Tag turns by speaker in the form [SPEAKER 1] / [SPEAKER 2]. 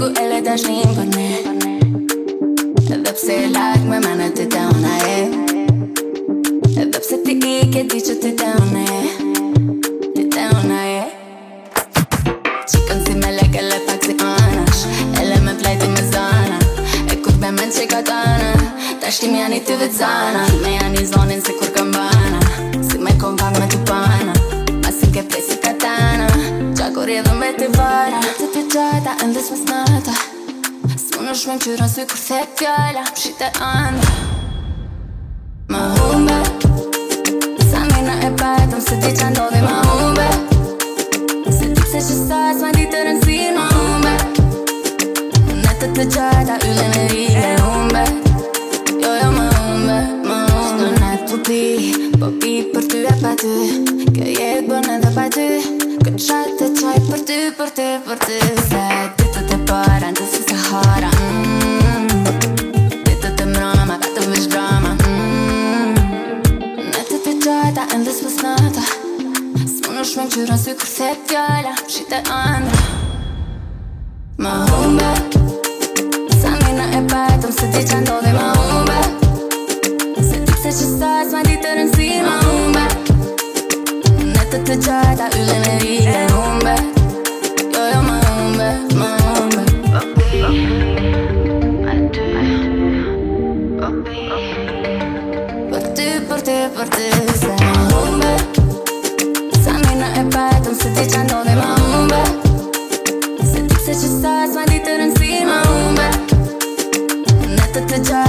[SPEAKER 1] ku e le dashnin për ne Edhe pse e lak me mene të të ona e Edhe pse ti i ke di që të të e Të të ona e Qikën si me lek e le pak si anash E le me plajti me zana E kur be men që i Ta shkim janë i të vëtë zana Me janë i zonin se kur kam ban Në dhe s'mes nata Së më në shumë që rënë s'y kur the pjalla Më shite të andë Ma humbe Sa mina e bajtëm se di që ndodhi Ma humbe Se t'i pëse që sa e s'ma di të rëndësir Ma humbe Në në të të gjajta u në në ri Ma humbe Jo jo ma humbe Ma humbe Në në të të ti Po pi për ty e pa ty Kë jetë bërë në dhe pa ty Kë qatë të ty ty për të Se ty të të përën të si se hara mm. Ty mm. të të mrama, ka të drama Me të pëtëta, endës pës nata Së më shmën që rënë sy kur se Shite andra Ma humbe Sa mina e pëtëm se ti që ndodhe Ma humbe Se ti se që sa sma ditë rënë si Ma humbe Në të të qajta, yllin e te portes Mamumba Samina e para të se ti qanë dhe mamumba Se ti se që sa e sma ditër në si mamumba Ne të të